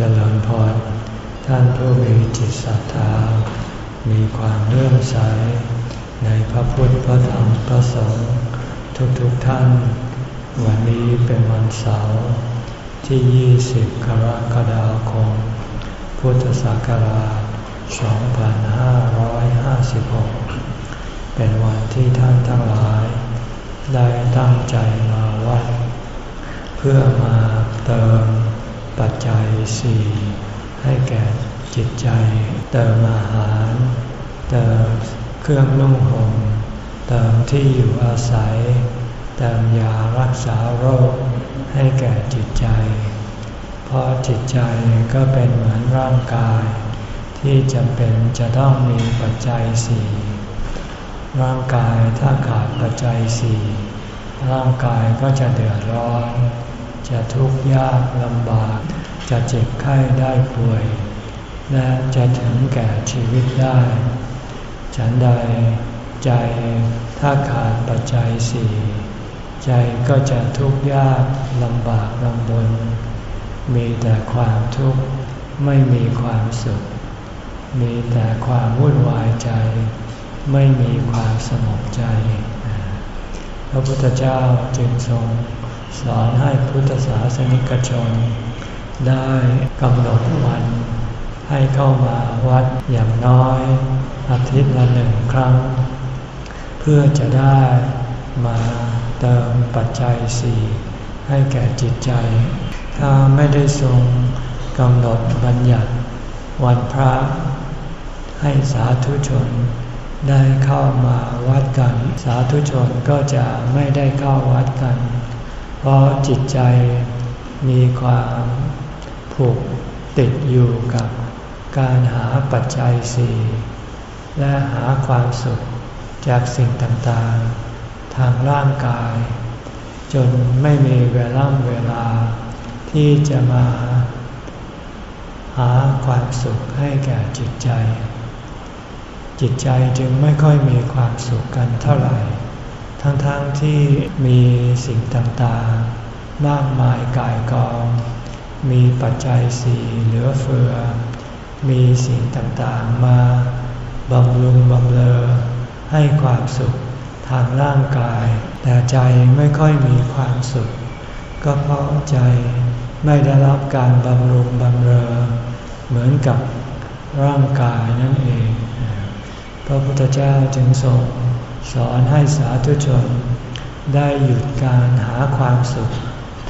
เจริญพรท่านผู้มีจิตศรัทธา มีความเลื่อมใส ในพระพุทธพระธรรมพระสงฆ์ทุกๆทท่าน วันนี้เป็นวันเสาร์ที่ 20 กรกฎาคม พุทธศักราช 2556 เป็นวันที่ท่านทั้งหลาย ได้ตั้งใจมาวัด เพื่อมาเติม ปัจจัยสี่ให้แก่จิตใจเติมอาหารเติมเครื่องนุ่งห่มเติมที่อยู่อาศัยเติมยารักษาโรคให้แก่จิตใจ เพราะจิตใจก็เป็นเหมือนร่างกาย ที่จำเป็นจะต้องมีปัจจัยสี่ร่างกายถ้าขาดปัจจัยสี่ร่างกายก็จะเดือดร้อน จะทุกข์ยากลำบาก จะเจ็บไข้ได้ป่วย และจะถึงแก่ชีวิตได้ ฉันใดใจถ้าขาดปัจจัยสี่ใจก็จะทุกข์ยากลำบากลำบน มีแต่ความทุกข์ไม่มีความสุข มีแต่ความวุ่นวายใจ ไม่มีความสงบใจ พระพุทธเจ้าจึงทรง สอนให้พุทธศาสนิกชน ได้กำหนดวันให้เข้ามาวัดอย่างน้อย อาทิตย์ละหนึ่งครั้ง เพื่อจะได้มาเติมปัจจัยสี่ให้แก่จิตใจ ถ้าไม่ได้ทรงกำหนดบัญญัติวันพระ ให้สาธุชน ได้เข้ามาวัดกัน สาธุชนก็จะไม่ได้เข้าวัดกัน เพราะจิตใจมีความผูกติดอยู่กับการหาปัจจัยสี่และหาความสุขจากสิ่งต่างๆ ทางร่างกาย จนไม่มีเวลาเวลา ที่จะมา หาความสุขให้แก่จิตใจ จิตใจจึงไม่ค่อยมีความสุขกันเท่าไหร่ ทั้งๆทที่มีสิ่งต่างๆ มากมายกายกอง มีปัจจัยสี่เหลือเฟือ มีสิ่งต่างๆมาบำรุงบำเรอให้ความสุขทางร่างกาย แต่ใจไม่ค่อยมีความสุข ก็เพราะใจไม่ได้รับการบำรุงบำเรอ เหมือนกับร่างกายนั่นเอง พระพุทธเจ้าจึงทรง สอนให้สาธุชน ได้หยุดการหาความสุข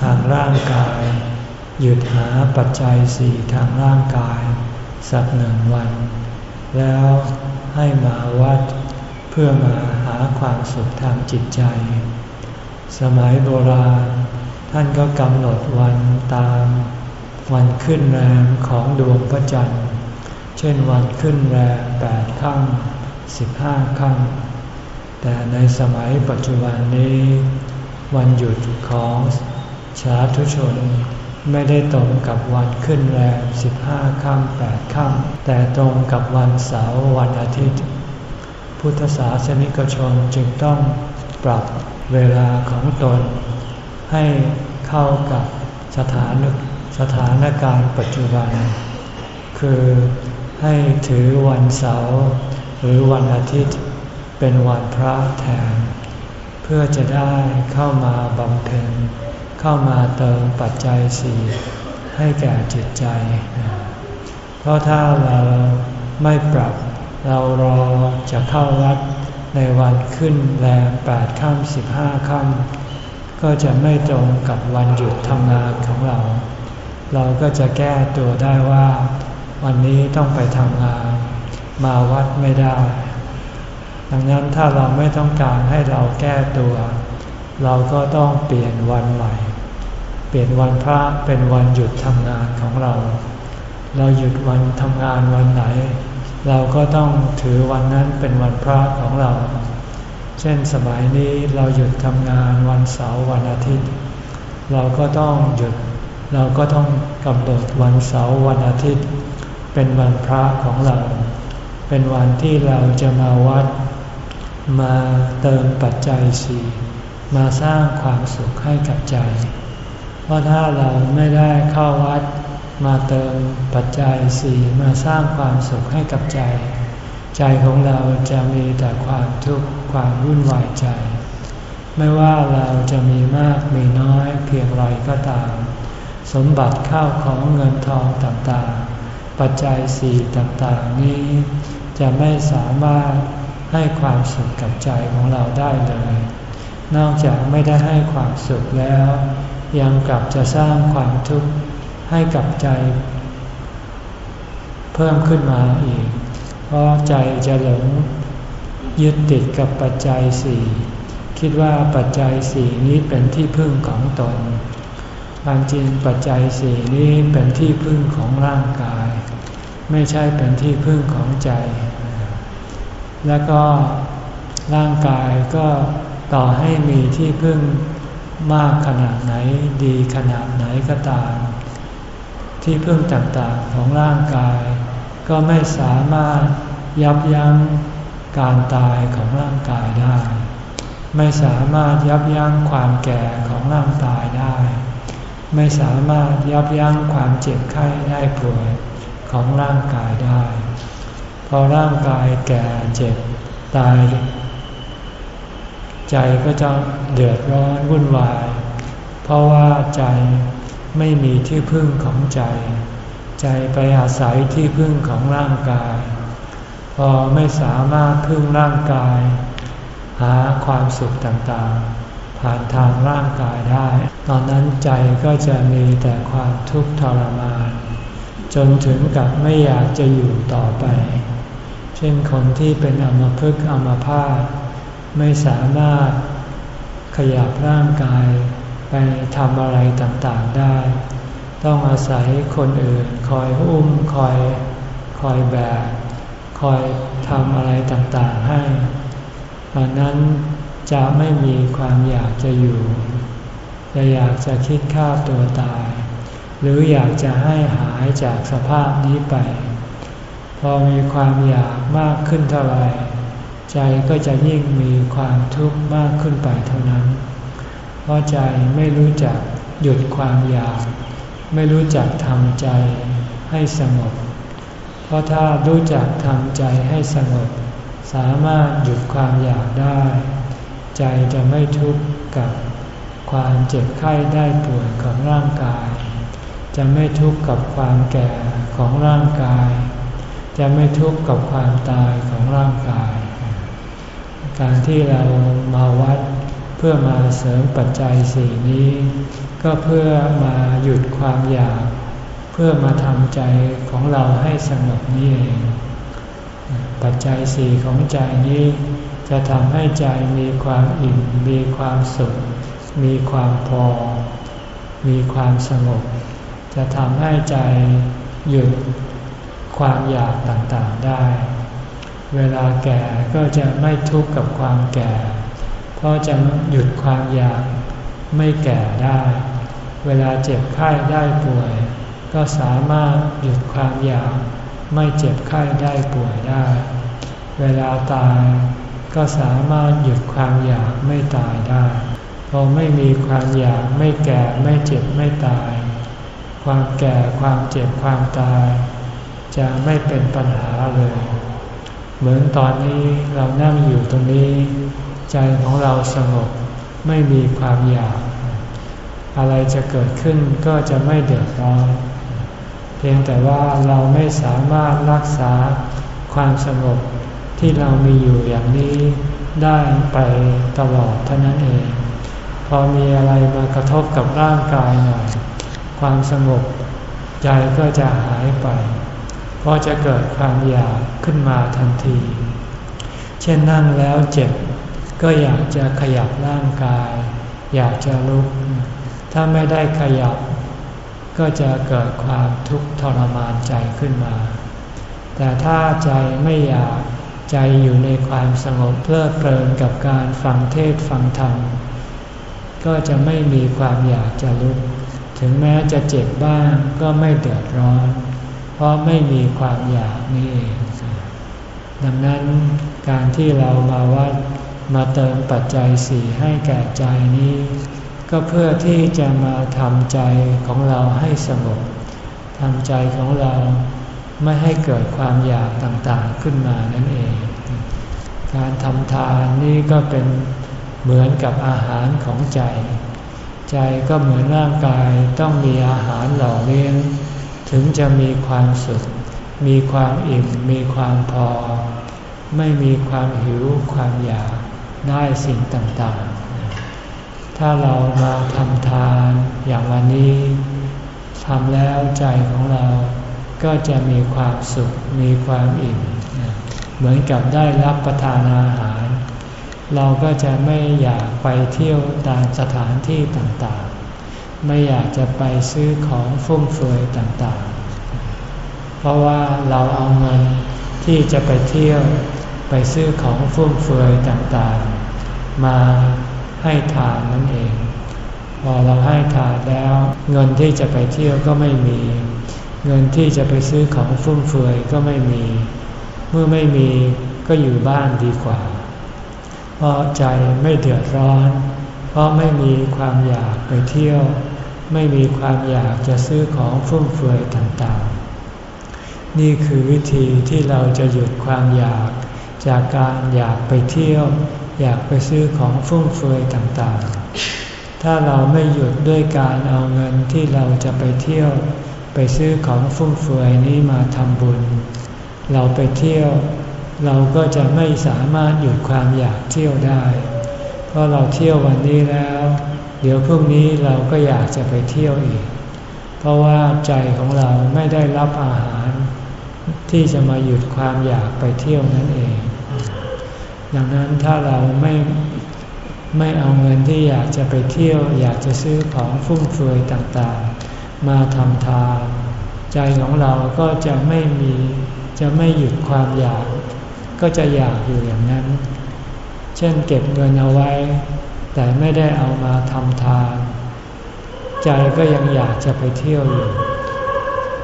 ทางร่างกาย หยุดหาปัจจัยสี่ทางร่างกาย สักหนึ่งวัน แล้วให้มาวัดเพื่อมาหาความสุขทางจิตใจ สมัยโบราณ ท่านก็กำหนดวันตามวันขึ้นแรมของดวงพระจันทร์ เช่นวันขึ้นแรมแปดค่ำสิบห้าค่ำ แต่ในสมัยปัจจุบันนี้ วันหยุดของสาธุชนไม่ได้ตรงกับวันขึ้นแรมสิบห้าค่ำแปดค่ำ แต่ตรงกับวันเสาร์วันอาทิตย์ พุทธศาสนิกชนจึงต้องปรับเวลาของตน ให้เข้ากับสถานสถานการณ์ปัจจุบัน คือให้ถือวันเสาร์หรือวันอาทิตย์ เป็นวันพระแทน เพื่อจะได้เข้ามาบำเพ็ญเข้ามาเติมปัจจัยสี่ให้แก่จิตใจ เพราะถ้าเราไม่ปรับเรารอจะเข้าวัดในวันขึ้นแรมแปดค่ำสิบห้าค่ำก็จะไม่ตรงกับวันหยุดทำงานของเรา เราก็จะแก้ตัวได้ว่า วันนี้ต้องไปทำงาน มาวัดไม่ได้ ดังนั้นถ้าเราไม่ต้องการให้เราแก้ตัว เราก็ต้องเปลี่ยนวันใหม่ เปลี่ยนวันพระเป็นวันหยุดทำงานของเรา เราหยุดวันทำงานวันไหน เราก็ต้องถือวันนั้นเป็นวันพระของเรา เช่นสมัยนี้เราหยุดทำงานวันเสาร์วันอาทิตย์ เราก็ต้องหยุด เราก็ต้องกำหนดวันเสาร์วันอาทิตย์ เป็นวันพระของเรา เป็นวันที่เราจะมาวัด มาเติมปัจจัยสี่มาสร้างความสุขให้กับใจ เพราะถ้าเราไม่ได้เข้าวัด มาเติมปัจจัยสี่มาสร้างความสุขให้กับใจ ใจของเราจะมีแต่ความทุกข์ความวุ่นวายใจ ไม่ว่าเราจะมีมากมีน้อยเพียงไรก็ตาม สมบัติข้าวของเงินทองต่างๆ ปัจจัยสี่ต่างๆนี้ จะไม่สามารถ ให้ความสุขกับใจของเราได้เลย นอกจากไม่ได้ให้ความสุขแล้ว ยังกลับจะสร้างความทุกข์ให้กับใจ เพิ่มขึ้นมาอีก เพราะใจจะหลงยึดติดกับปัจจัยสี่คิดว่าปัจจัยสี่นี้เป็นที่พึ่งของตนความจริงปัจจัยสี่นี้เป็นที่พึ่งของร่างกาย ไม่ใช่เป็นที่พึ่งของใจ แล้วก็ร่างกายก็ต่อให้มีที่พึ่งมากขนาดไหนดีขนาดไหนก็ตาม ที่พึ่งต่างๆของร่างกาย ก็ไม่สามารถยับยั้งการตายของร่างกายได้ ไม่สามารถยับยั้งความแก่ของร่างกายได้ ไม่สามารถยับยั้งความเจ็บไข้ได้ป่วยของร่างกายได้ พอร่างกายแก่เจ็บตาย ใจก็จะเดือดร้อนวุ่นวาย เพราะว่าใจไม่มีที่พึ่งของใจ ใจไปอาศัยที่พึ่งของร่างกาย พอไม่สามารถพึ่งร่างกาย หาความสุขต่างๆ ผ่านทางร่างกายได้ ตอนนั้นใจก็จะมีแต่ความทุกข์ทรมาน จนถึงกับไม่อยากจะอยู่ต่อไป เช่นคนที่เป็นอมภพอมภาตไม่สามารถขยับร่างกายไปทำอะไรต่างๆได้ ต้องอาศัยคนอื่นคอยอุ้มคอยคอยแบกคอยทำอะไรต่างๆให้ตอนนั้นจะไม่มีความอยากจะอยู่จะอยากจะคิดฆ่าตัวตาย หรืออยากจะให้หายจากสภาพนี้ไป พอมีความอยากมากขึ้นเท่าไหร่ใจก็จะยิ่งมีความทุกข์มากขึ้นไปเท่านั้น เพราะใจไม่รู้จักหยุดความอยาก ไม่รู้จักทำใจให้สงบ เพราะถ้ารู้จักทำใจให้สงบ สามารถหยุดความอยากได้ ใจจะไม่ทุกข์กับความเจ็บไข้ได้ป่วยของร่างกาย จะไม่ทุกข์กับความแก่ของร่างกาย จะไม่ทุกข์กับความตายของร่างกาย การที่เรามาวัดเพื่อมาเสริมปัจจัยสี่นี้ ก็เพื่อมาหยุดความอยาก เพื่อมาทำใจของเราให้สงบนี่เอง ปัจจัยสี่ของใจนี้ จะทำให้ใจมีความอิ่ม มีความสุข มีความพอ มีความสงบ จะทำให้ใจหยุด ความอยากต่างๆได้ เวลาแก่ก็จะไม่ทุกข์กับความแก่ เพราะจะหยุดความอยากไม่แก่ได้ เวลาเจ็บไข้ได้ป่วย ก็สามารถหยุดความอยากไม่เจ็บไข้ได้ป่วยได้ เวลาตายก็สามารถหยุดความอยากไม่ตายได้ พอไม่มีความอยากไม่แก่ไม่เจ็บไม่ตาย ความแก่ความเจ็บความตาย จะไม่เป็นปัญหาเลย เหมือนตอนนี้เรานั่งอยู่ตรงนี้ ใจของเราสงบไม่มีความอยาก อะไรจะเกิดขึ้นก็จะไม่เดือดร้อนเพียงแต่ว่าเราไม่สามารถรักษาความสงบที่เรามีอยู่อย่างนี้ได้ไปตลอดเท่านั้นเอง พอมีอะไรมากระทบกับร่างกายหน่อย ความสงบใจก็จะหายไป พราะจะเกิดความอยากขึ้นมาทันที เช่นนั่งแล้วเจ็บ ก็อยากจะขยับร่างกาย อยากจะลุก ถ้าไม่ได้ขยับ ก็จะเกิดความทุกข์ทรมานใจขึ้นมา แต่ถ้าใจไม่อยากใจอยู่ในความสงบเพลิดเพลินกับการฟังเทศฟังธรรม ก็จะไม่มีความอยากจะลุก ถึงแม้จะเจ็บบ้างก็ไม่เดือดร้อน เพราะไม่มีความอยากนี่เอง ดังนั้นการที่เรามาวัดมาเติมปัจจัยสี่ให้แก่ใจนี้ ก็เพื่อที่จะมาทำใจของเราให้สงบททำใจของเราไม่ให้เกิดความอยากต่างๆขึ้นมานั่นเอง การทำทานนี่ก็เป็นเหมือนกับอาหารของใจ ใจก็เหมือนร่างกายต้องมีอาหารหล่อเลี้ยง ถึงจะมีความสุข มีความอิ่ม มีความพอ ไม่มีความหิวความอยากได้สิ่งต่างๆ ถ้าเรามาทำทานอย่างวันนี้ทำแล้วใจของเราก็จะมีความสุข มีความอิ่ม เหมือนกับได้รับประทานอาหาร เราก็จะไม่อยากไปเที่ยวตามสถานที่ต่างๆ ไม่อยากจะไปซื้อของฟุ่มเฟือยต่างๆ เพราะว่าเราเอาเงินที่จะไปเที่ยวไปซื้อของฟุ่มเฟือยต่างๆ มาให้ทานนั่นเอง พอเราให้ทานแล้ว เงินที่จะไปเที่ยวก็ไม่มี เงินที่จะไปซื้อของฟุ่มเฟือยก็ไม่มี เมื่อไม่มีก็อยู่บ้านดีกว่า เพราะใจไม่เดือดร้อน เพราะไม่มีความอยากไปเที่ยว ไม่มีความอยากจะซื้อของฟุ่มเฟือยต่างๆ นี่คือวิธีที่เราจะหยุดความอยากจากการอยากไปเที่ยว อยากไปซื้อของฟุ่มเฟือยต่างๆ ถ้าเราไม่หยุดด้วยการเอาเงินที่เราจะไปเที่ยว ไปซื้อของฟุ่มเฟือยนี้มาทำบุญ เราไปเที่ยว เราก็จะไม่สามารถหยุดความอยากเที่ยวได้ เพราะเราเที่ยววันนี้แล้ว เดี๋ยวพรุ่งนี้เราก็อยากจะไปเที่ยวอีก เพราะว่าใจของเราไม่ได้รับอาหาร ที่จะมาหยุดความอยากไปเที่ยวนั่นเอง ดังนั้นถ้าเราไม่ไม่เอาเงินที่อยากจะไปเที่ยว อยากจะซื้อของฟุ่มเฟือยต่างๆ มาทำทานใจของเราก็จะไม่มีจะไม่หยุดความอยาก ก็จะอยากอยู่อย่างนั้น เช่นเก็บเงินเอาไว้ แต่ไม่ได้เอามาทำทาน ใจก็ยังอยากจะไปเที่ยวอยู่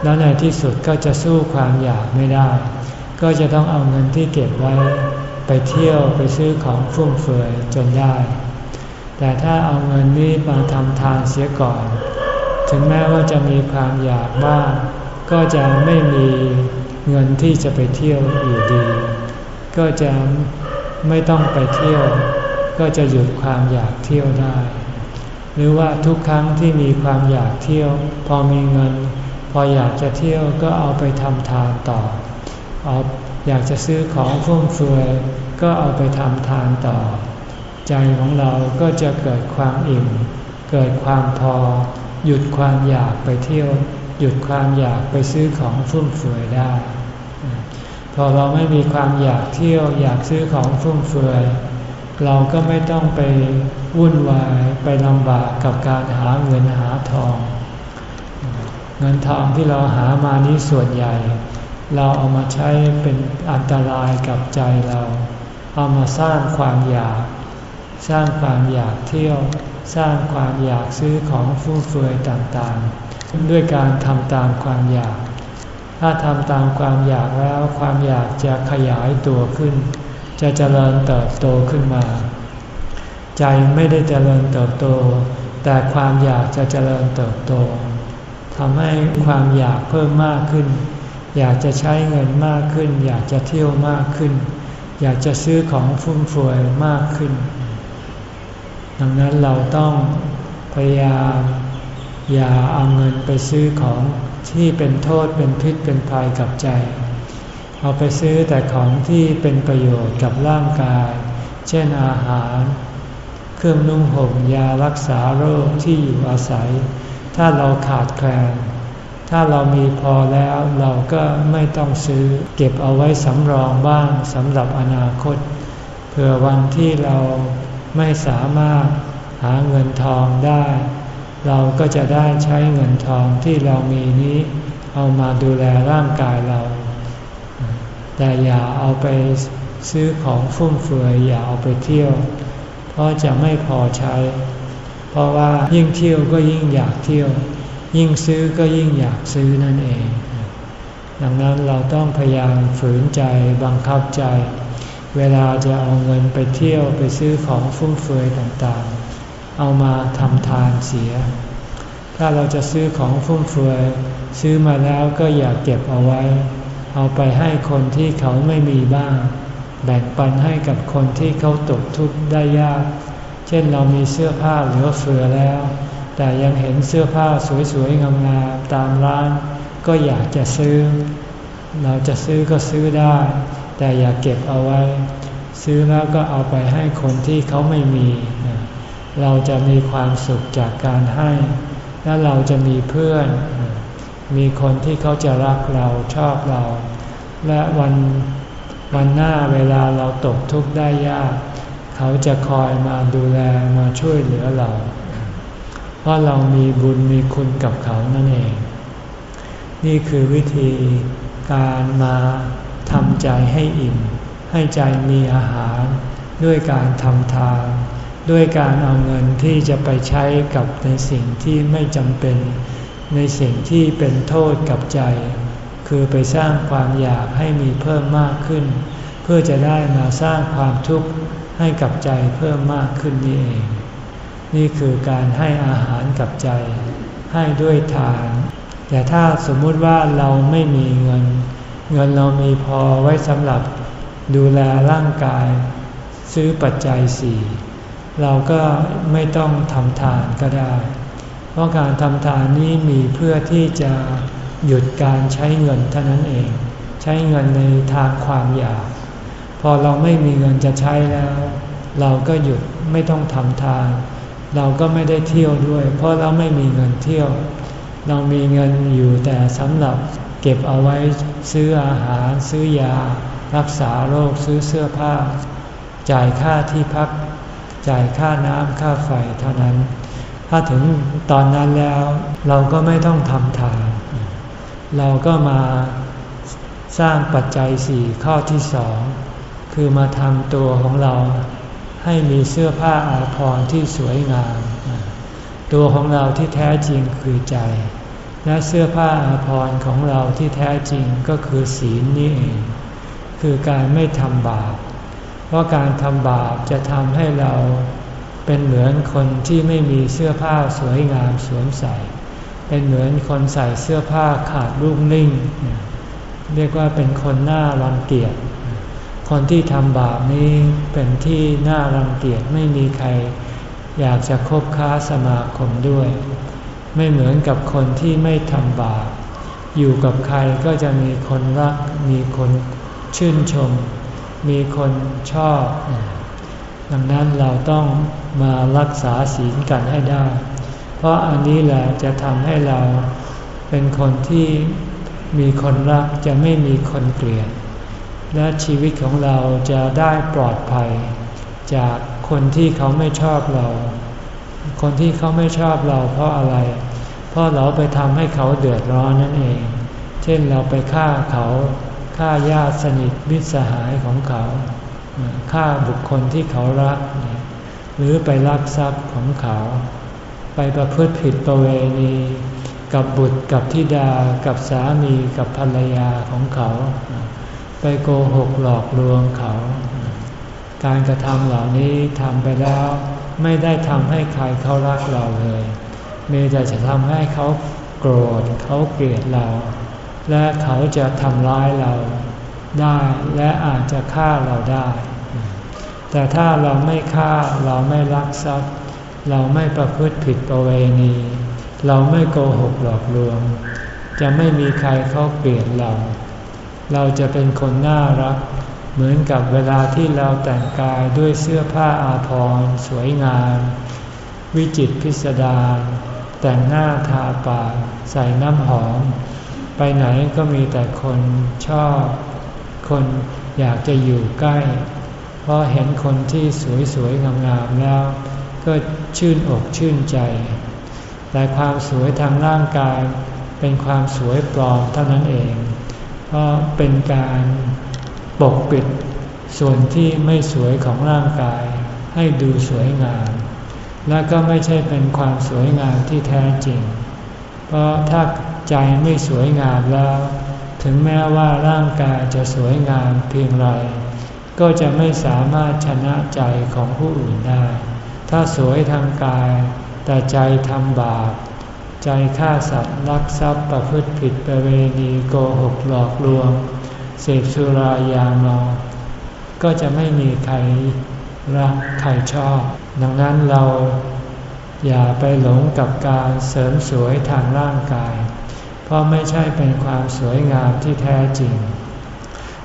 แล้วในที่สุดก็จะสู้ความอยากไม่ได้ ก็จะต้องเอาเงินที่เก็บไว้ ไปเที่ยวไปซื้อของฟุ่มเฟือยจนได้ แต่ถ้าเอาเงินนี้มาทำทานเสียก่อน ถึงแม้ว่าจะมีความอยากบ้างก็จะไม่มีเงินที่จะไปเที่ยวอยู่ดี ก็จะไม่ต้องไปเที่ยว ก็จะหยุดความอยากเที่ยวได้ หรือว่าทุกครั้งที่มีความอยากเที่ยว พอมีเงิน พออยากจะเที่ยวก็เอาไปทำทานต่อเอาอยากจะซื้อของฟุ่มเฟือยก็เอาไปทำทานต่อ ใจของเราก็จะเกิดความอิ่ม เกิดความพอ หยุดความอยากไปเที่ยว หยุดความอยากไปซื้อของฟุ่มเฟือยได้ พอเราไม่มีความอยากเที่ยว อยากซื้อของฟุ่มเฟือย เราก็ไม่ต้องไปวุ่นวายไปลำบากกับการหาเงินหาทอง เงินทองที่เราหามานี้ส่วนใหญ่ เราเอามาใช้เป็นอันตรายกับใจเรา เอามาสร้างความอยาก สร้างความอยากเที่ยว สร้างความอยากซื้อของฟุ่มเฟือยต่างๆ ด้วยการทำตามความอยาก ถ้าทำตามความอยากแล้วความอยากจะขยายตัวขึ้น จะเจริญเติบโตขึ้นมา ใจไม่ได้เจริญเติบโต แต่ความอยากจะเจริญเติบโตทำให้ความอยากเพิ่มมากขึ้น อยากจะใช้เงินมากขึ้น อยากจะเที่ยวมากขึ้น อยากจะซื้อของฟุ่มเฟือยมากขึ้น ดังนั้นเราต้องพยายามอย่าเอาเงินไปซื้อของที่เป็นโทษเป็นพิษเป็นภัยกับใจ เอาไปซื้อแต่ของที่เป็นประโยชน์กับร่างกาย เช่นอาหาร เครื่องนุ่งห่มยารักษาโรคที่อยู่อาศัย ถ้าเราขาดแคลน ถ้าเรามีพอแล้วเราก็ไม่ต้องซื้อ เก็บเอาไว้สำรองบ้างสำหรับอนาคต เผื่อวันที่เราไม่สามารถหาเงินทองได้ เราก็จะได้ใช้เงินทองที่เรามีนี้ เอามาดูแลร่างกายเรา แต่อย่าเอาไปซื้อของฟุ่มเฟือยอย่าเอาไปเที่ยว เพราะจะไม่พอใช้ เพราะว่ายิ่งเที่ยวก็ยิ่งอยากเที่ยว ยิ่งซื้อก็ยิ่งอยากซื้อนั่นเอง ดังนั้นเราต้องพยายามฝืนใจบังคับใจ เวลาจะเอาเงินไปเที่ยวไปซื้อของฟุ่มเฟือยต่างๆ เอามาทำทานเสีย ถ้าเราจะซื้อของฟุ่มเฟือยซื้อมาแล้วก็อย่าเก็บเอาไว้ เอาไปให้คนที่เขาไม่มีบ้าง แบ่งปันให้กับคนที่เขาตกทุกข์ได้ยาก เช่นเรามีเสื้อผ้าเหลือเฟือแล้ว แต่ยังเห็นเสื้อผ้าสวยๆงามๆตามร้าน ก็อยากจะซื้อ เราจะซื้อก็ซื้อได้ แต่อย่าเก็บเอาไว้ ซื้อแล้วก็เอาไปให้คนที่เขาไม่มี เราจะมีความสุขจากการให้ และเราจะมีเพื่อน มีคนที่เขาจะรักเราชอบเรา และวันวันหน้าเวลาเราตกทุกข์ได้ยาก เขาจะคอยมาดูแลมาช่วยเหลือเรา เพราะเรามีบุญมีคุณกับเขานั่นเอง นี่คือวิธีการมาทำใจให้อิ่ม ให้ใจมีอาหาร ด้วยการทำทาน ด้วยการเอาเงินที่จะไปใช้กับในสิ่งที่ไม่จำเป็น ในสิ่งที่เป็นโทษกับใจ คือไปสร้างความอยากให้มีเพิ่มมากขึ้น เพื่อจะได้มาสร้างความทุกข์ให้กับใจเพิ่มมากขึ้นนี่เอง นี่คือการให้อาหารกับใจ ให้ด้วยทาน แต่ถ้าสมมุติว่าเราไม่มีเงิน เงินเรามีพอไว้สำหรับดูแลร่างกาย ซื้อปัจจัยสี่เราก็ไม่ต้องทำทานก็ได้ เพราะการทำทานนี้มีเพื่อที่จะหยุดการใช้เงินเท่านั้นเอง ใช้เงินในทางความอยาก พอเราไม่มีเงินจะใช้แล้ว เราก็หยุดไม่ต้องทำทาน เราก็ไม่ได้เที่ยวด้วย เพราะเราไม่มีเงินเที่ยว เรามีเงินอยู่แต่สำหรับเก็บเอาไว้ซื้ออาหารซื้อยา รักษาโรคซื้อเสื้อผ้า จ่ายค่าที่พัก จ่ายค่าน้ำค่าไฟเท่านั้น ถ้าถึงตอนนั้นแล้วเราก็ไม่ต้องทำทาน เราก็มาสร้างปัจจัยสี่ข้อที่สองคือมาทำตัวของเราให้มีเสื้อผ้าอาภรณ์ที่สวยงาม ตัวของเราที่แท้จริงคือใจ และเสื้อผ้าอาภรณ์ของเราที่แท้จริงก็คือศีลนี่เอง คือการไม่ทำบาป เพราะการทำบาปจะทำให้เรา เป็นเหมือนคนที่ไม่มีเสื้อผ้าสวยงามสวมใส่ เป็นเหมือนคนใส่เสื้อผ้าขาดรูปนิ่ง เรียกว่าเป็นคนหน้ารังเกียจ คนที่ทำบาปนี้เป็นที่น่ารังเกียจไม่มีใคร อยากจะคบค้าสมาคมด้วย ไม่เหมือนกับคนที่ไม่ทำบาป อยู่กับใครก็จะมีคนรัก มีคนชื่นชม มีคนชอบ ดังนั้นเราต้องมารักษาศีลกันให้ได้ เพราะอันนี้แหละจะทำให้เราเป็นคนที่มีคนรักจะไม่มีคนเกลียด และชีวิตของเราจะได้ปลอดภัย จากคนที่เขาไม่ชอบเรา คนที่เขาไม่ชอบเราเพราะอะไร เพราะเราไปทำให้เขาเดือดร้อนนั่นเอง เช่นเราไปฆ่าเขาฆ่าญาติสนิทมิตรสหายของเขา ฆ่าบุคคลที่เขารัก หรือไปลักทรัพย์ของเขา ไปประพฤติผิดประเวณี กับบุตรกับธิดากับสามีกับภรรยาของเขา ไปโกหกหลอกลวงเขา การกระทำเหล่านี้ทำไปแล้วไม่ได้ทำให้ใครเขารักเราเลย มีแต่จะทำให้เขาโกรธเขาเกลียดเรา และเขาจะทำร้ายเรา ได้และอาจจะฆ่าเราได้ แต่ถ้าเราไม่ฆ่าเราไม่ลักทรัพย์ เราไม่ประพฤติผิดประเวณี เราไม่โกหกหลอกลวง จะไม่มีใครเขาเกลียดเรา เราจะเป็นคนน่ารัก เหมือนกับเวลาที่เราแต่งกายด้วยเสื้อผ้าอาภรณ์สวยงาม วิจิตพิสดารแต่งหน้าทาปากใส่น้ำหอม ไปไหนก็มีแต่คนชอบ คนอยากจะอยู่ใกล้ เพราะเห็นคนที่สวยๆงามๆแล้ว ก็ชื่นอกชื่นใจ แต่ความสวยทางร่างกายเป็นความสวยปลอมเท่านั้นเอง เพราะเป็นการปกปิดส่วนที่ไม่สวยของร่างกาย ให้ดูสวยงาม และก็ไม่ใช่เป็นความสวยงามที่แท้จริง เพราะถ้าใจไม่สวยงามแล้ว ถึงแม้ว่าร่างกายจะสวยงามเพียงไร ก็จะไม่สามารถชนะใจของผู้อื่นได้ ถ้าสวยทางกาย แต่ใจทำบาป ใจฆ่าสัตว์ลักทรัพย์ประพฤติผิดประเวณีโกหกหลอกลวง เสพสุรายาเมาก็จะไม่มีใครรักใครชอบ ดังนั้นเราอย่าไปหลงกับการเสริมสวยทางร่างกาย เพราะไม่ใช่เป็นความสวยงามที่แท้จริง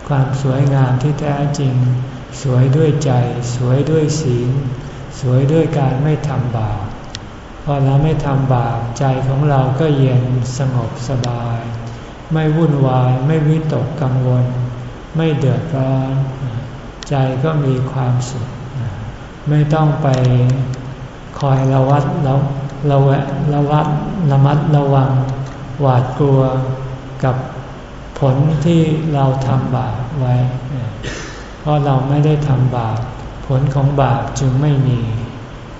ความสวยงามที่แท้จริง สวยด้วยใจ สวยด้วยศีล สวยด้วยการไม่ทำบาปพอเราไม่ทำบาปใจของเราก็เย็นสงบสบาย ไม่วุ่นวายไม่วิตกกังวล ไม่เดือดร้อน ใจก็มีความสุข ไม่ต้องไปคอยระวัดระระแวะระวัดระมัดระวัง หวาดกลัวกับผลที่เราทำบาปไว้ เพราะเราไม่ได้ทำบาป ผลของบาปจึงไม่มี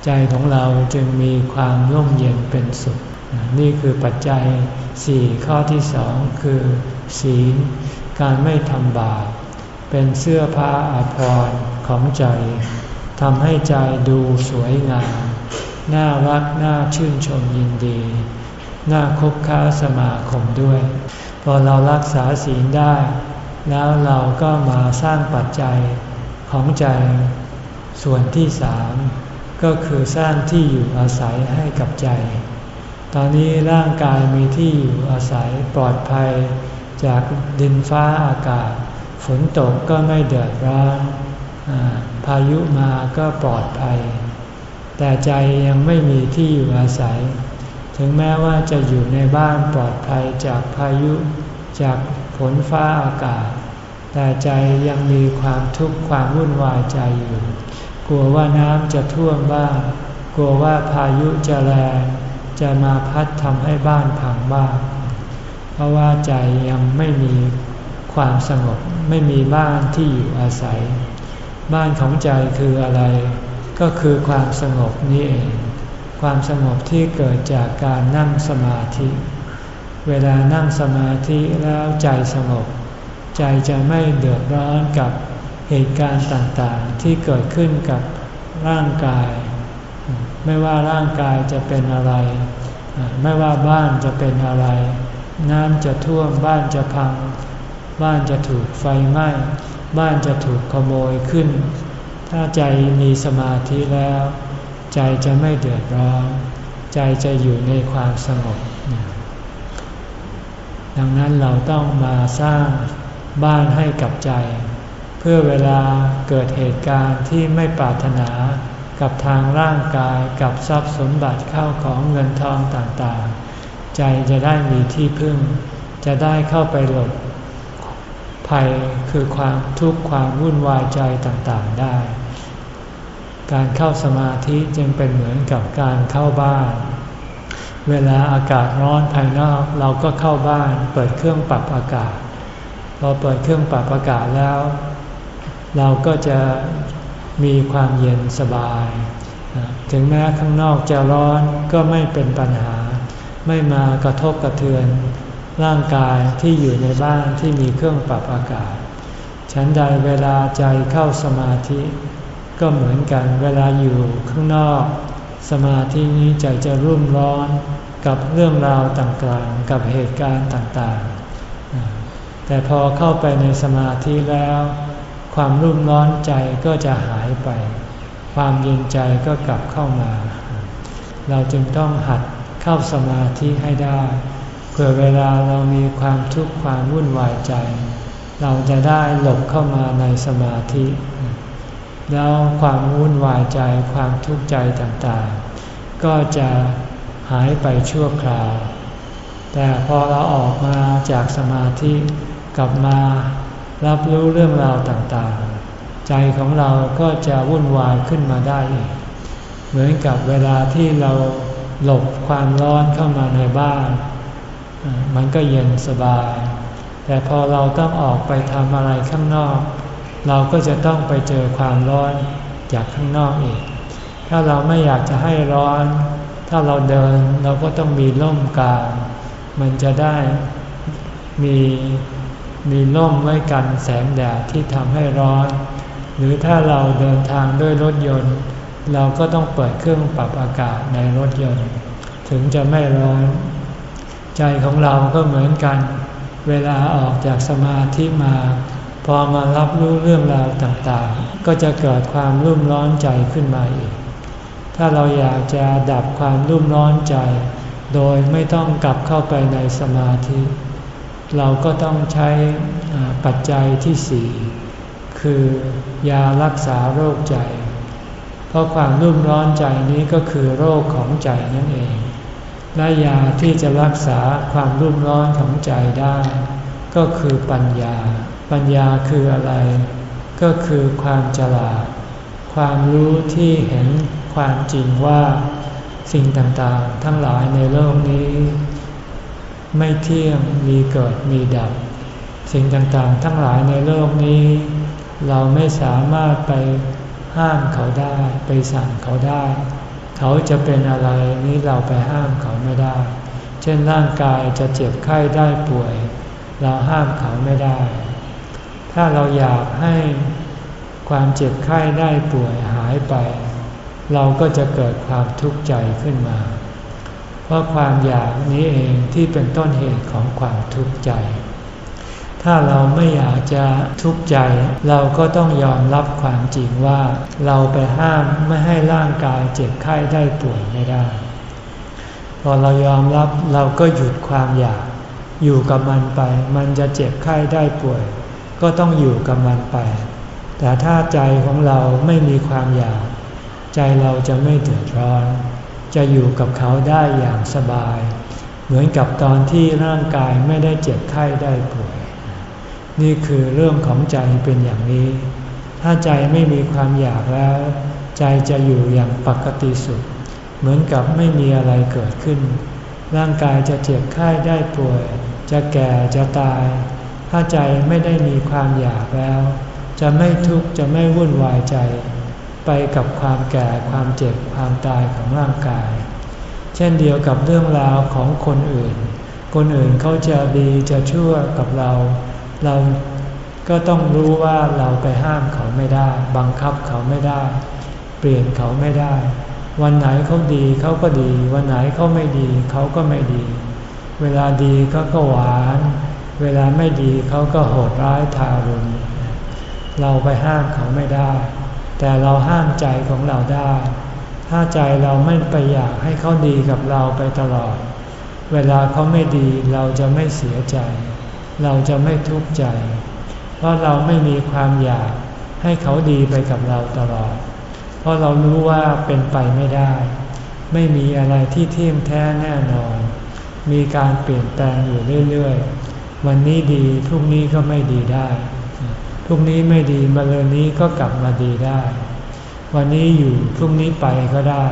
ใจของเราจึงมีความร่มเย็นเป็นสุข นี่คือปัจจัยสี่ข้อที่สองคือศีล การไม่ทำบาป เป็นเสื้อผ้าอาภรณ์ของใจทำให้ใจดูสวยงาม น่ารัก น่าชื่นชมยินดี น่าคบค้าสมาคมด้วย พอเรารักษาศีลได้ แล้วเราก็มาสร้างปัจจัยของใจส่วนที่สามก็คือสร้างที่อยู่อาศัยให้กับใจ ตอนนี้ร่างกายมีที่อยู่อาศัยปลอดภัย จากดินฟ้าอากาศ ฝนตกก็ไม่เดือดร้อนพายุมาก็ปลอดภัย แต่ใจยังไม่มีที่อยู่อาศัย ถึงแม้ว่าจะอยู่ในบ้านปลอดภัยจากพายุ จากฝนฟ้าอากาศ แต่ใจยังมีความทุกข์ความวุ่นวายใจอยู่ กลัวว่าน้ำจะท่วมบ้านกลัวว่าพายุจะแรง จะมาพัดทำให้บ้านพังบ้านเพราะว่าใจยังไม่มีความสงบไม่มีบ้านที่อยู่อาศัย บ้านของใจคืออะไร ก็คือความสงบนี่เอง ความสงบที่เกิดจากการนั่งสมาธิ เวลานั่งสมาธิแล้วใจสงบ ใจจะไม่เดือดร้อนกับเหตุการณ์ต่างๆ ที่เกิดขึ้นกับร่างกาย ไม่ว่าร่างกายจะเป็นอะไร ไม่ว่าบ้านจะเป็นอะไร น้ำจะท่วมบ้านจะพัง บ้านจะถูกไฟไหม้ บ้านจะถูกขโมยขึ้น ถ้าใจมีสมาธิแล้ว ใจจะไม่เดือดร้อน ใจจะอยู่ในความสงบ ดังนั้นเราต้องมาสร้างบ้านให้กับใจ เพื่อเวลาเกิดเหตุการณ์ที่ไม่ปรารถนากับทางร่างกายกับทรัพย์สมบัติเข้าของเงินทองต่างๆ ใจจะได้มีที่พึ่ง จะได้เข้าไปหลบภัยคือความทุกข์ความวุ่นวายใจต่างๆได้ การเข้าสมาธิจึงเป็นเหมือนกับการเข้าบ้าน เวลาอากาศร้อนภายนอกเราก็เข้าบ้าน เปิดเครื่องปรับอากาศพอเปิดเครื่องปรับอากาศแล้ว เราก็จะมีความเย็นสบาย ถึงแม้ข้างนอกจะร้อนก็ไม่เป็นปัญหา ไม่มากระทบกระเทือนร่างกายที่อยู่ในบ้านที่มีเครื่องปรับอากาศ ฉันใดเวลาใจเข้าสมาธิ ก็เหมือนกันเวลาอยู่ข้างนอก สมาธินี้ใจจะรุ่มร้อนกับเรื่องราวต่างๆ กับเหตุการณ์ต่างๆ แต่พอเข้าไปในสมาธิแล้ว ความรุ่มร้อนใจก็จะหายไป ความเย็นใจก็กลับเข้ามา เราจึงต้องหัดเข้าสมาธิให้ได้เพื่อเวลาเรามีความทุกข์ความวุ่นวายใจ เราจะได้หลบเข้ามาในสมาธิ แล้วความวุ่นวายใจความทุกข์ใจต่างๆ ก็จะหายไปชั่วคราว แต่พอเราออกมาจากสมาธิกลับมารับรู้เรื่องราวต่างๆ ใจของเราก็จะวุ่นวายขึ้นมาได้อีกเหมือนกับเวลาที่เราหลบความร้อนเข้ามาในบ้าน มันก็เย็นสบาย แต่พอเราต้องออกไปทำอะไรข้างนอก เราก็จะต้องไปเจอความร้อนจากข้างนอกอีก ถ้าเราไม่อยากจะให้ร้อน ถ้าเราเดินเราก็ต้องมีร่มกลาง มันจะได้มีมีร่มไว้กันแสงแดดที่ทำให้ร้อน หรือถ้าเราเดินทางด้วยรถยนต์ เราก็ต้องเปิดเครื่องปรับอากาศในรถยนต์ ถึงจะไม่ร้อน ใจของเราก็เหมือนกัน เวลาออกจากสมาธิมา อมารับรู้เรื่องราวต่างๆ ก็จะเกิดความรุ่มร้อนใจขึ้นมาอีก ถ้าเราอยากจะดับความรุ่มร้อนใจ โดยไม่ต้องกลับเข้าไปในสมาธิ เราก็ต้องใช้ปัจจัยที่สี่คือยารักษาโรคใจ เพราะความรุ่มร้อนใจนี้ก็คือโรคของใจนั่นเอง และยาที่จะรักษาความรุ่มร้อนของใจได้ ก็คือปัญญา ปัญญาคืออะไร ก็คือความฉลาด ความรู้ที่เห็นความจริงว่าสิ่งต่างๆ ทั้งหลายในโลกนี้ ไม่เที่ยงมีเกิดมีดับ สิ่งต่างๆ ทั้งหลายในโลกนี้ เราไม่สามารถไปห้ามเขาได้ไปสั่งเขาได้ เขาจะเป็นอะไรนี้เราไปห้ามเขาไม่ได้ เช่นร่างกายจะเจ็บไข้ได้ป่วย เราห้ามเขาไม่ได้ ถ้าเราอยากให้ความเจ็บไข้ได้ป่วยหายไป เราก็จะเกิดความทุกข์ใจขึ้นมา เพราะความอยากนี้เองที่เป็นต้นเหตุของความทุกข์ใจ ถ้าเราไม่อยากจะทุกข์ใจ เราก็ต้องยอมรับความจริงว่า เราไปห้ามไม่ให้ร่างกายเจ็บไข้ได้ป่วยไม่ได้ พอเรายอมรับเราก็หยุดความอยากอยู่กับมันไป มันจะเจ็บไข้ได้ป่วย ก็ต้องอยู่กับมันไป แต่ถ้าใจของเราไม่มีความอยาก ใจเราจะไม่เดือดร้อน จะอยู่กับเขาได้อย่างสบาย เหมือนกับตอนที่ร่างกายไม่ได้เจ็บไข้ได้ป่วย นี่คือเรื่องของใจเป็นอย่างนี้ ถ้าใจไม่มีความอยากแล้ว ใจจะอยู่อย่างปกติสุดเหมือนกับไม่มีอะไรเกิดขึ้น ร่างกายจะเจ็บไข้ได้ป่วย จะแก่จะตาย ถ้าใจไม่ได้มีความอยากแล้ว จะไม่ทุกข์จะไม่วุ่นวายใจ ไปกับความแก่ความเจ็บความตายของร่างกาย เช่นเดียวกับเรื่องราวของคนอื่น คนอื่นเขาจะดีจะชั่วกับเรา เราก็ต้องรู้ว่าเราไปห้ามเขาไม่ได้ บังคับเขาไม่ได้ เปลี่ยนเขาไม่ได้ วันไหนเขาดีเขาก็ดี วันไหนเขาไม่ดีเขาก็ไม่ดี เวลาดีเขาก็หวาน เวลาไม่ดีเขาก็โหดร้ายทารุณเราไปห้ามเขาไม่ได้ แต่เราห้ามใจของเราได้ ถ้าใจเราไม่ไปอยากให้เขาดีกับเราไปตลอด เวลาเขาไม่ดีเราจะไม่เสียใจ เราจะไม่ทุกข์ใจ เพราะเราไม่มีความอยากให้เขาดีไปกับเราตลอด เพราะเรารู้ว่าเป็นไปไม่ได้ ไม่มีอะไรที่เที่ยงแท้แน่นอน มีการเปลี่ยนแปลงอยู่เรื่อยๆ วันนี้ดีพรุ่งนี้ก็ไม่ดีได้พรุ่งนี้ไม่ดีมาเรืนนี้ก็กลับมาดีได้ วันนี้อยู่พรุ่งนี้ไปก็ได้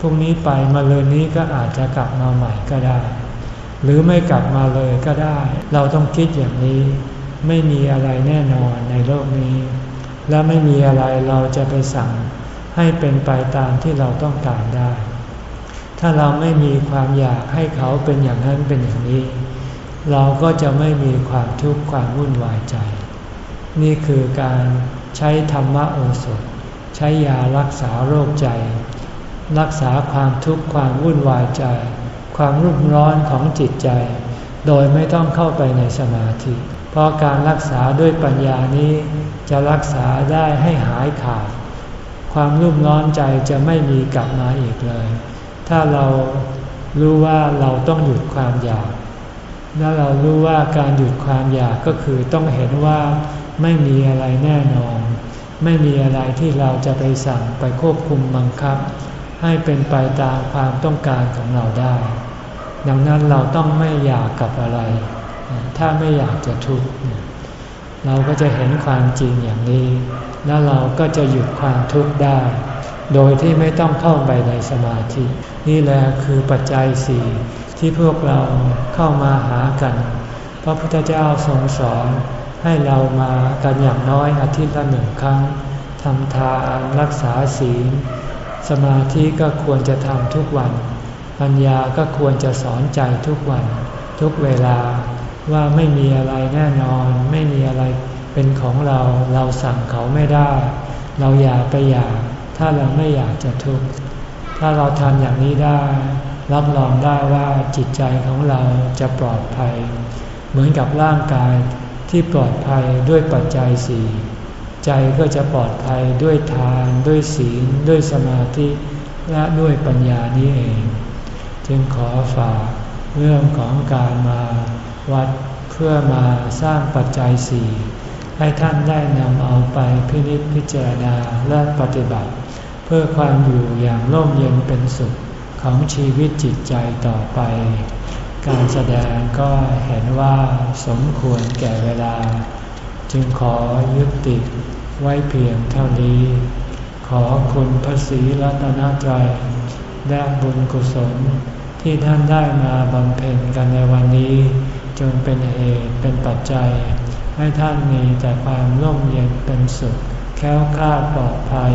พรุ่งนี้ไปมาเรืนนี้ก็อาจจะกลับมาใหม่ก็ได้ หรือไม่กลับมาเลยก็ได้ เราต้องคิดอย่างนี้ไม่มีอะไรแน่นอนในโลกนี้ และไม่มีอะไรเราจะไปสั่งให้เป็นไปตามที่เราต้องการได้ ถ้าเราไม่มีความอยากให้เขาเป็นอย่างนั้นเป็นอย่างนี้ เราก็จะไม่มีความทุกข์ความวุ่นวายใจ นี่คือการใช้ธรรมโอสถ ใช้ยารักษาโรคใจ รักษาความทุกข์ความวุ่นวายใจ ความรุ่มร้อนของจิตใจ โดยไม่ต้องเข้าไปในสมาธิ เพราะการรักษาด้วยปัญญานี้จะรักษาได้ให้หายขาด ความรุ่มร้อนใจจะไม่มีกลับมาอีกเลย ถ้าเรารู้ว่าเราต้องหยุดความอยาก และเรารู้ว่าการหยุดความอยากก็คือต้องเห็นว่าไม่มีอะไรแน่นอน ไม่มีอะไรที่เราจะไปสั่งไปควบคุมบังคับ ให้เป็นไปตามความต้องการของเราได้ ดังนั้นเราต้องไม่อยากกับอะไร ถ้าไม่อยากจะทุกข์เราก็จะเห็นความจริงอย่างนี้ แล้วเราก็จะหยุดความทุกข์ได้ โดยที่ไม่ต้องเข้าไปในสมาธิ นี่แหละคือปัจจัยสี่ ที่พวกเราเข้ามาหากัน พระพุทธเจ้าทรงสอนให้เรามากันอย่างน้อยอาทิตย์ละหนึ่งครั้งทำทานรักษาศีล สมาธิก็ควรจะทำทุกวัน ปัญญาก็ควรจะสอนใจทุกวัน ทุกเวลาว่าไม่มีอะไรแน่นอน ไม่มีอะไรเป็นของเราเราสั่งเขาไม่ได้ เราอยากไปอยากถ้าเราไม่อยากจะทุกข์ถ้าเราทำอย่างนี้ได้ รับรองได้ว่าจิตใจของเราจะปลอดภัย เหมือนกับร่างกายที่ปลอดภัยด้วยปัจจัยสี่ใจก็จะปลอดภัยด้วยทาน ด้วยศีล ด้วยสมาธิและด้วยปัญญานี้เอง จึงขอฝากเรื่องของการมาวัดเพื่อมาสร้างปัจจัยสี่ให้ท่านได้นำเอาไปพินิจพิจารณาและปฏิบัติ เพื่อความอยู่อย่างร่มเย็นเป็นสุข ของชีวิตจิตใจต่อไป การแสดงก็เห็นว่าสมควรแก่เวลา จึงขอยุติไว้เพียงเท่านี้ ขอคุณพระศรีรัตนตรัยและบุญกุศลที่ท่านได้มาบำเพ็ญกันในวันนี้ จงเป็นเหตุเป็นปัจจัย ให้ท่านมีแต่ความร่มเย็นเป็นสุข แค้วคลาดปลอดภัย